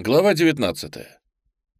Глава 19.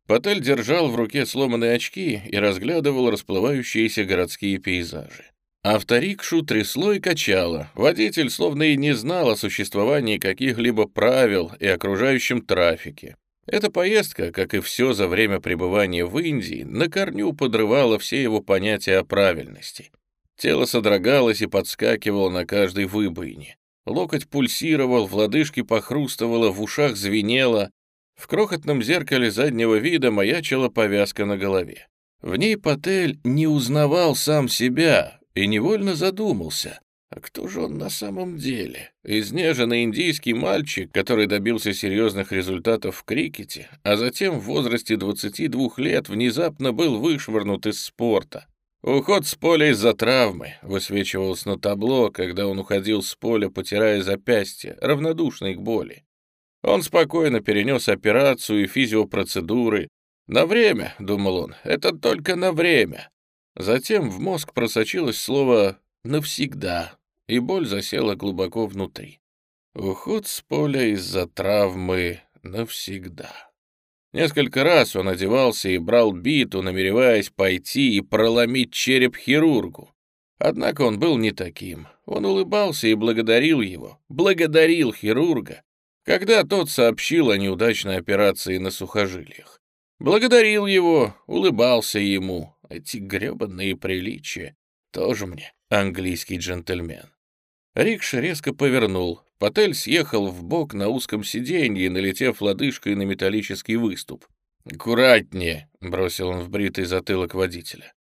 Патель держал в руке сломанные очки и разглядывал расплывающиеся городские пейзажи. Авторикшу трясло и качало. Водитель словно и не знал о существовании каких-либо правил и окружающем трафике. Эта поездка, как и все за время пребывания в Индии, на корню подрывала все его понятия о правильности. Тело содрогалось и подскакивало на каждой выбоине. Локоть пульсировал, в лодыжке похрустывало, в ушах звенело. В крохотном зеркале заднего вида маячила повязка на голове. В ней Патель не узнавал сам себя и невольно задумался, а кто же он на самом деле? Изнеженный индийский мальчик, который добился серьезных результатов в крикете, а затем в возрасте 22 лет внезапно был вышвырнут из спорта. Уход с поля из-за травмы высвечивалось на табло, когда он уходил с поля, потирая запястье, равнодушный к боли. Он спокойно перенес операцию и физиопроцедуры. «На время», — думал он, — «это только на время». Затем в мозг просочилось слово «навсегда», и боль засела глубоко внутри. Уход с поля из-за травмы навсегда. Несколько раз он одевался и брал биту, намереваясь пойти и проломить череп хирургу. Однако он был не таким. Он улыбался и благодарил его, благодарил хирурга, когда тот сообщил о неудачной операции на сухожилиях. Благодарил его, улыбался ему. Эти гребанные приличия. Тоже мне английский джентльмен. Рикша резко повернул. Патель съехал в бок на узком сиденье, налетев лодыжкой на металлический выступ. «Аккуратнее!» — бросил он в бритый затылок водителя.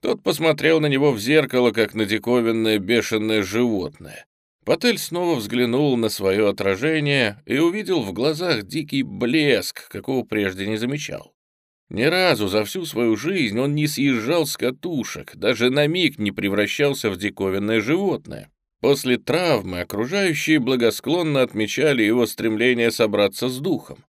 Тот посмотрел на него в зеркало, как на диковинное бешеное животное. Патель снова взглянул на свое отражение и увидел в глазах дикий блеск, какого прежде не замечал. Ни разу за всю свою жизнь он не съезжал с катушек, даже на миг не превращался в диковинное животное. После травмы окружающие благосклонно отмечали его стремление собраться с духом.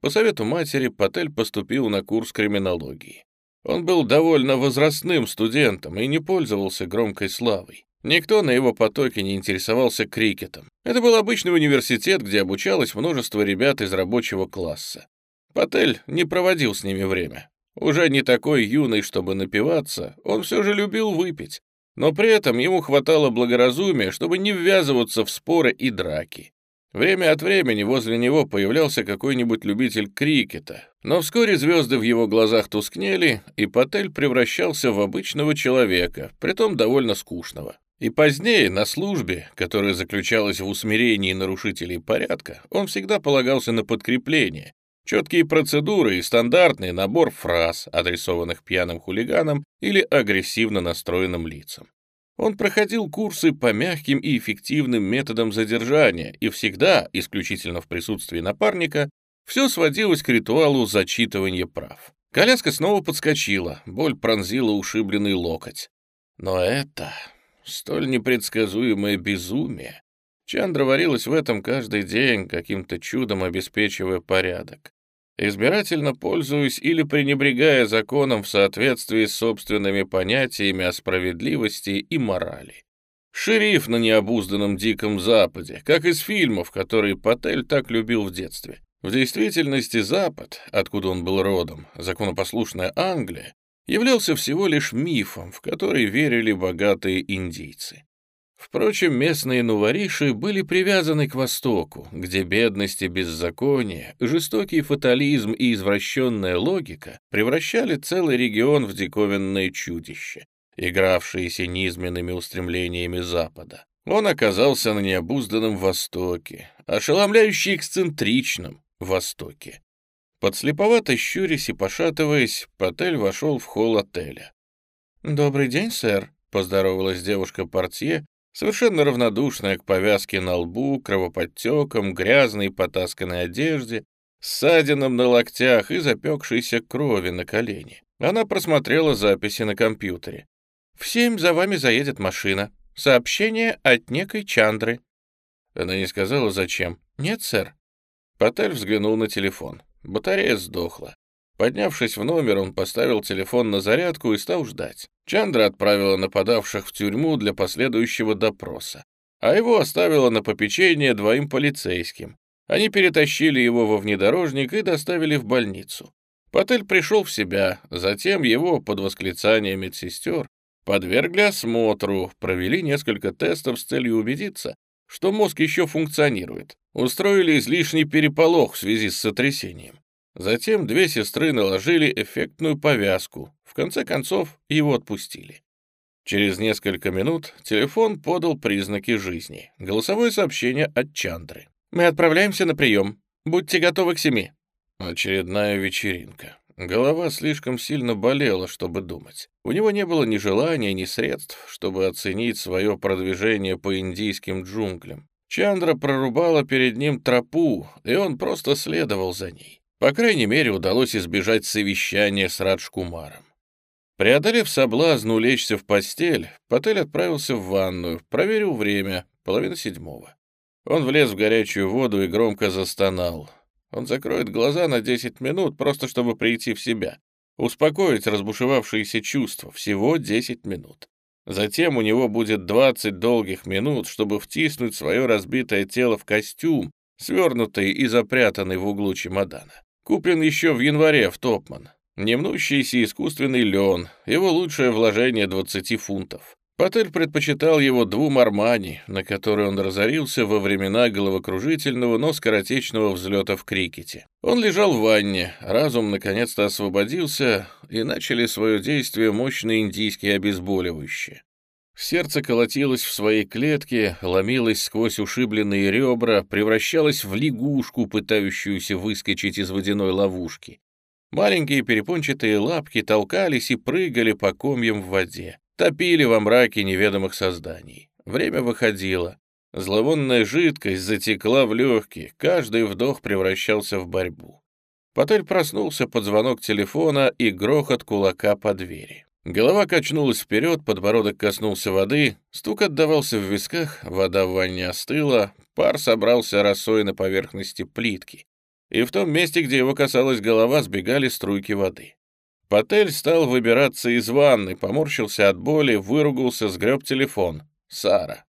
По совету матери Патель поступил на курс криминологии. Он был довольно возрастным студентом и не пользовался громкой славой. Никто на его потоке не интересовался крикетом. Это был обычный университет, где обучалось множество ребят из рабочего класса. Патель не проводил с ними время. Уже не такой юный, чтобы напиваться, он все же любил выпить. Но при этом ему хватало благоразумия, чтобы не ввязываться в споры и драки. Время от времени возле него появлялся какой-нибудь любитель крикета, но вскоре звезды в его глазах тускнели, и Патель превращался в обычного человека, притом довольно скучного. И позднее, на службе, которая заключалась в усмирении нарушителей порядка, он всегда полагался на подкрепление, четкие процедуры и стандартный набор фраз, адресованных пьяным хулиганам или агрессивно настроенным лицам. Он проходил курсы по мягким и эффективным методам задержания, и всегда, исключительно в присутствии напарника, все сводилось к ритуалу зачитывания прав. Коляска снова подскочила, боль пронзила ушибленный локоть. Но это столь непредсказуемое безумие. Чандра варилась в этом каждый день, каким-то чудом обеспечивая порядок. Избирательно пользуясь или пренебрегая законом в соответствии с собственными понятиями о справедливости и морали. Шериф на необузданном Диком Западе, как из фильмов, которые Патель так любил в детстве. В действительности Запад, откуда он был родом, законопослушная Англия, являлся всего лишь мифом, в который верили богатые индийцы. Впрочем, местные нувориши были привязаны к Востоку, где бедность и беззаконие, жестокий фатализм и извращенная логика превращали целый регион в диковинное чудище, игравшееся низменными устремлениями Запада. Он оказался на необузданном Востоке, ошеломляюще эксцентричном Востоке. Подслеповато щурясь и пошатываясь, Патель вошел в холл отеля. «Добрый день, сэр», — поздоровалась девушка-портье, совершенно равнодушная к повязке на лбу, кровоподтекам, грязной потасканной одежде, ссадинам на локтях и запекшейся крови на колени. Она просмотрела записи на компьютере. «В семь за вами заедет машина. Сообщение от некой Чандры». Она не сказала, зачем. «Нет, сэр». Патель взглянул на телефон. Батарея сдохла. Поднявшись в номер, он поставил телефон на зарядку и стал ждать. Чандра отправила нападавших в тюрьму для последующего допроса, а его оставила на попечение двоим полицейским. Они перетащили его во внедорожник и доставили в больницу. Патель пришел в себя, затем его, под восклицание медсестер, подвергли осмотру, провели несколько тестов с целью убедиться, что мозг еще функционирует, устроили излишний переполох в связи с сотрясением. Затем две сестры наложили эффектную повязку, в конце концов его отпустили. Через несколько минут телефон подал признаки жизни. Голосовое сообщение от Чандры. «Мы отправляемся на прием. Будьте готовы к семи». Очередная вечеринка. Голова слишком сильно болела, чтобы думать. У него не было ни желания, ни средств, чтобы оценить свое продвижение по индийским джунглям. Чандра прорубала перед ним тропу, и он просто следовал за ней. По крайней мере, удалось избежать совещания с Раджкумаром. Преодолев соблазн улечься в постель, Патель отправился в ванную, проверил время, половина седьмого. Он влез в горячую воду и громко застонал. Он закроет глаза на 10 минут, просто чтобы прийти в себя, успокоить разбушевавшиеся чувства, всего 10 минут. Затем у него будет 20 долгих минут, чтобы втиснуть свое разбитое тело в костюм, свернутый и запрятанный в углу чемодана. Куплен еще в январе в Топман. Немнущийся искусственный лен, его лучшее вложение 20 фунтов. Патель предпочитал его двум Армани, на которые он разорился во времена головокружительного, но скоротечного взлета в крикете. Он лежал в ванне, разум наконец-то освободился, и начали свое действие мощные индийские обезболивающие. Сердце колотилось в своей клетке, ломилось сквозь ушибленные ребра, превращалось в лягушку, пытающуюся выскочить из водяной ловушки. Маленькие перепончатые лапки толкались и прыгали по комьям в воде, топили во мраке неведомых созданий. Время выходило. Зловонная жидкость затекла в легкие, каждый вдох превращался в борьбу. Потель проснулся под звонок телефона и грохот кулака по двери. Голова качнулась вперед, подбородок коснулся воды, стук отдавался в висках, вода в ванне остыла, пар собрался росой на поверхности плитки и в том месте, где его касалась голова, сбегали струйки воды. Патель стал выбираться из ванны, поморщился от боли, выругался, сгреб телефон. Сара.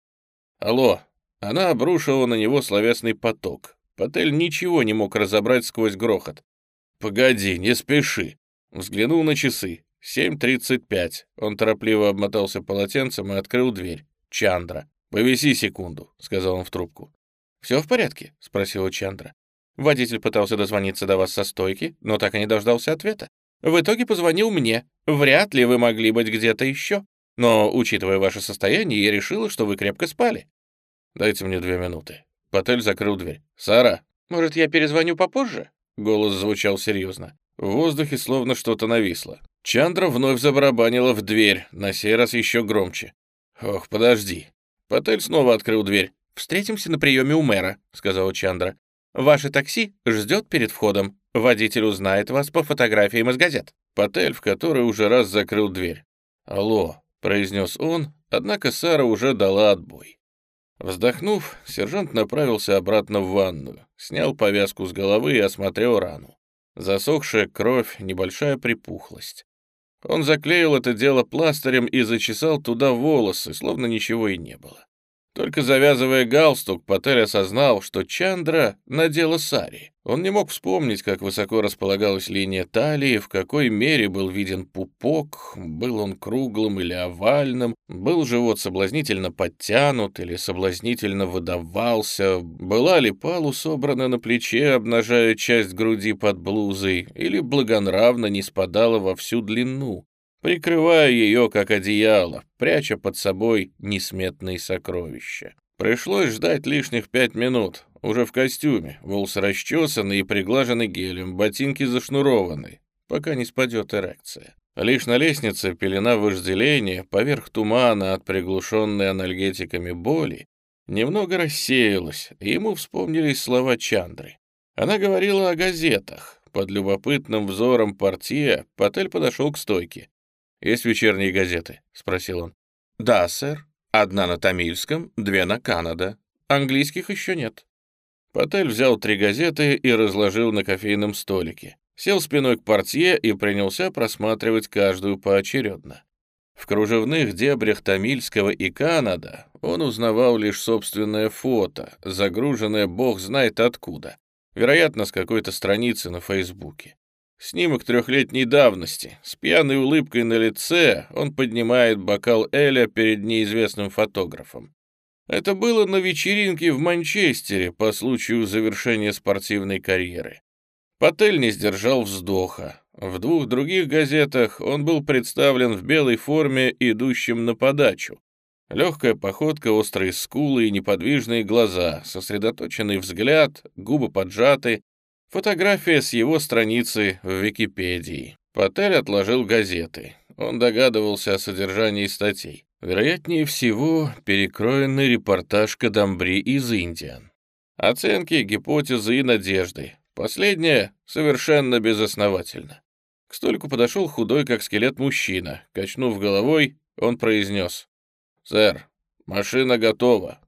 Алло. Она обрушила на него словесный поток. Патель ничего не мог разобрать сквозь грохот. «Погоди, не спеши». Взглянул на часы. 7.35. Он торопливо обмотался полотенцем и открыл дверь. «Чандра». «Повиси секунду», — сказал он в трубку. «Все в порядке?» — спросила Чандра. Водитель пытался дозвониться до вас со стойки, но так и не дождался ответа. В итоге позвонил мне. Вряд ли вы могли быть где-то еще. Но, учитывая ваше состояние, я решила, что вы крепко спали. Дайте мне две минуты. Потель закрыл дверь. «Сара!» «Может, я перезвоню попозже?» Голос звучал серьезно. В воздухе словно что-то нависло. Чандра вновь забарабанила в дверь, на сей раз еще громче. «Ох, подожди». Потель снова открыл дверь. «Встретимся на приеме у мэра», — сказала Чандра. Ваше такси ждет перед входом. Водитель узнает вас по фотографиям из газет». Потель, в который уже раз закрыл дверь. «Алло», — произнес он, однако Сара уже дала отбой. Вздохнув, сержант направился обратно в ванную, снял повязку с головы и осмотрел рану. Засохшая кровь, небольшая припухлость. Он заклеил это дело пластырем и зачесал туда волосы, словно ничего и не было. Только завязывая галстук, Патель осознал, что Чандра надела сари. Он не мог вспомнить, как высоко располагалась линия талии, в какой мере был виден пупок, был он круглым или овальным, был живот соблазнительно подтянут или соблазнительно выдавался, была ли палу собрана на плече, обнажая часть груди под блузой, или благонравно не спадала во всю длину прикрывая ее как одеяло, пряча под собой несметные сокровища. Пришлось ждать лишних пять минут. Уже в костюме, волосы расчесаны и приглажены гелем, ботинки зашнурованы, пока не спадет эрекция. Лишь на лестнице пелена вожделения, поверх тумана от приглушенной анальгетиками боли, немного рассеялась, и ему вспомнились слова Чандры. Она говорила о газетах. Под любопытным взором портье Патель подошел к стойке. «Есть вечерние газеты?» — спросил он. «Да, сэр. Одна на тамильском, две на Канада. Английских еще нет». Патель взял три газеты и разложил на кофейном столике. Сел спиной к портье и принялся просматривать каждую поочередно. В кружевных дебрях Тамильского и Канада он узнавал лишь собственное фото, загруженное бог знает откуда, вероятно, с какой-то страницы на Фейсбуке. Снимок трехлетней давности. С пьяной улыбкой на лице он поднимает бокал Эля перед неизвестным фотографом. Это было на вечеринке в Манчестере по случаю завершения спортивной карьеры. Патель не сдержал вздоха. В двух других газетах он был представлен в белой форме, идущим на подачу. Легкая походка, острые скулы и неподвижные глаза, сосредоточенный взгляд, губы поджаты, фотография с его страницы в Википедии. Патель отложил газеты. Он догадывался о содержании статей. Вероятнее всего, перекроенный репортаж Кадамбри из Индиан. Оценки, гипотезы и надежды. Последнее совершенно безосновательно. К столику подошел худой, как скелет мужчина. Качнув головой, он произнес. «Сэр, машина готова.